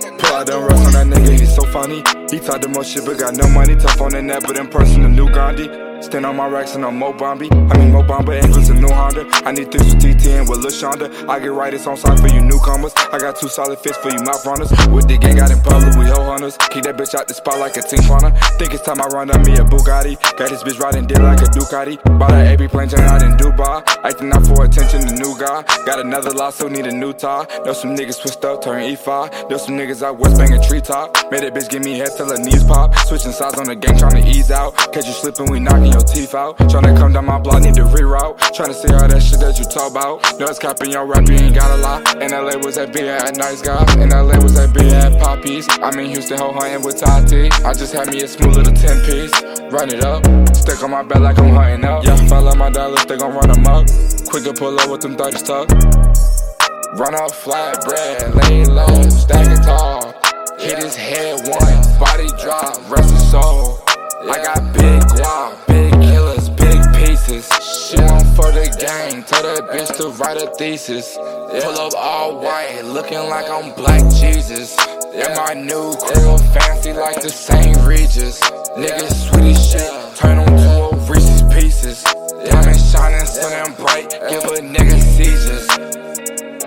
Pull out them rest on that nigga, he's so funny. He talk the most shit, but got no money. Tough on the net, but in person, the new Gandhi. Stand on my racks and I'm Mo Bombi. I mean Mo Bamba, Angles a new Honda. I need things with TT and with LaShonda. I get right, it's on side for you newcomers. I got two solid fists for you mouth runners. With the gang out in public, we hoe hunters. Keep that bitch out the spot like a team funner. Think it's time I run up me a Bugatti. Got this bitch riding dead like a Ducati. Bought an AB plane turn out in Dubai. Acting out for attention, the new guy. Got another so need a new tie. Know some niggas twist up, turn E5. Know some niggas out west banging treetop. Made that bitch give me head till her knees pop. Switching sides on the gang, trying to ease out. Catch you slipping, we knocking your teeth out. Tryna come down my block, need to reroute. Tryna see all that shit that you talk about. No, it's capping your rap, you ain't got a lot. In LA was that beer at Nice Guy. In LA was that beer at Poppies. I'm in Houston, ho hunting with Tati. I just had me a smooth little 10 piece. Run it up. Stick on my belt like I'm hunting up. Yeah, follow my dollars, they gon' run them up. Quick to pull up with them 30 stuck. Run up flat bread, lay low, big guap, she want for the gang, tell that bitch to write a thesis. Pull up all white, looking like I'm Black Jesus. And my new crew fancy like the St. Regis. Niggas sweet as shit, turn them to a Reese's Pieces. Diamond shining, sun bright, give a nigga seizures.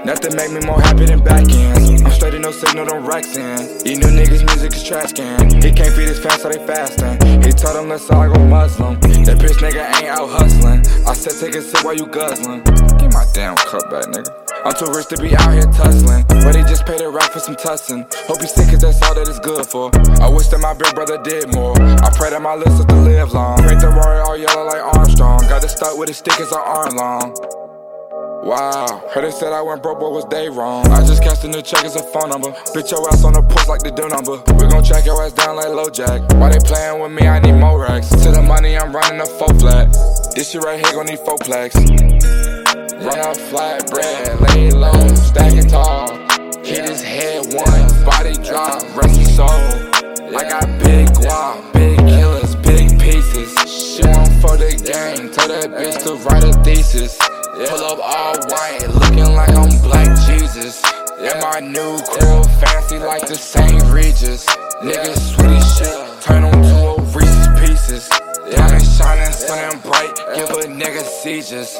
Nothing make me more happy than back ends. I'm straight no signal, don't racks in. These new niggas' music is trash can. He can't feed his fans, so they fasting. Told them let's all go Muslim. That bitch nigga ain't out hustling. I said take a sip while you guzzling. Get my damn cup back, nigga. I'm too rich to be out here tussling. But he just paid a rap for some tussin'. Hope he's sick, cause that's all that it's good for. I wish that my big brother did more. I pray that my little sister live long. Paint the Rory all yellow like Armstrong. Got to start with his stick as an arm long. Wow, heard they said I went broke, but was they wrong? I just cashed in the check as a phone number. Bitch your ass on the porch like the do number. We gon' track your ass down like LoJack. Why they playin' with me? I need more racks. To the money, I'm running a four flat. This shit right here gon' need four plaques. Run out flat bread, lay low, stack it tall. Hit his head once, body drop, rest his soul. Like the St. Regis. Niggas sweet as shit, turn them to a Reese's Pieces. Diamond shining, sun and bright, give a nigga seizures.